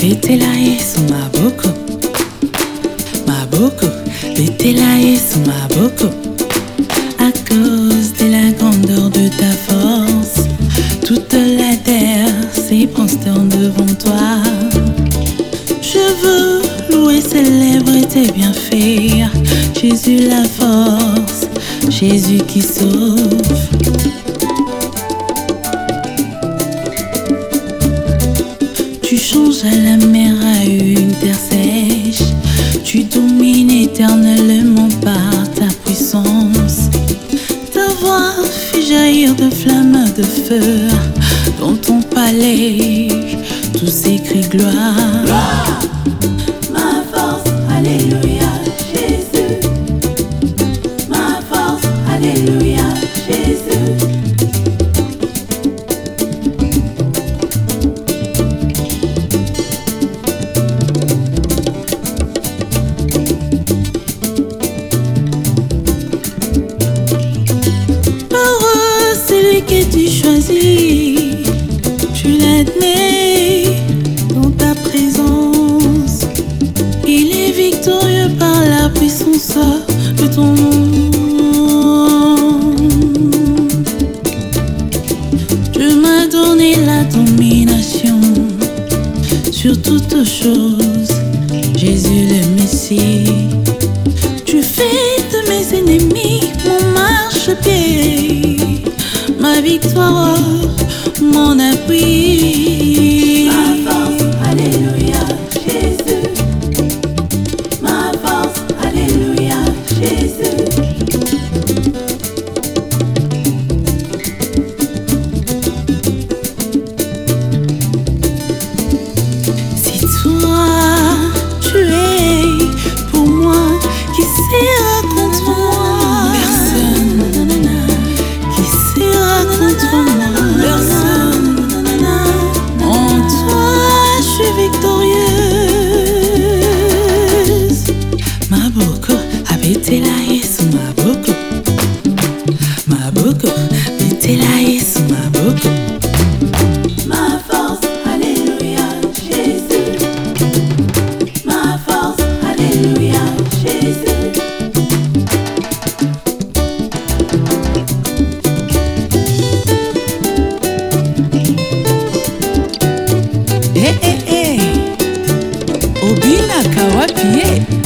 Betela Yesu Maboko. Maboko Betela Yesu Maboko. À cause de la grandeur de ta force Toute la terre s'ébranle devant toi. Je veux louer, célébrer tes bienfaits. Jésus la force Jésus qui sauve changes à la mer à une terre sèche. Tu domines éternellement par ta puissance. Ta voix fait jaillir de flammes de feu. Dans ton palais, tout s'écrit gloire. Ton. Tu m'as donné la domination sur toutes choses, Jésus le Messie. Tu fais de mes ennemis mon marchepied, ma victoire, mon appui. Alléluia, Bitela Yesu maboko Maboko Bitela Yesu maboko Ma force, alléluia, Jésus. Ma force, alléluia, Jésus. Eh eh eh. Obina kawapi eh?